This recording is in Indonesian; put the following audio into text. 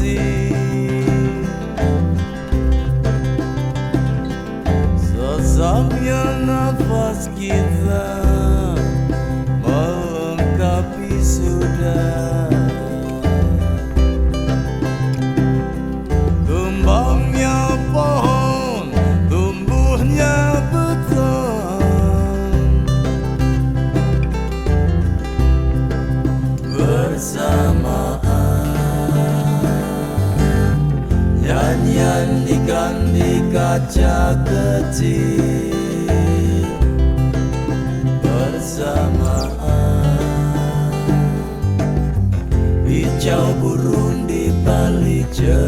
see Sosoknya nafas kita melengkapi sudah Tumbangnya pohon, tumbuhnya beton Bersama. Nyanyian di kaca kecil. Bersamaan. Hijau burung di balik jeruji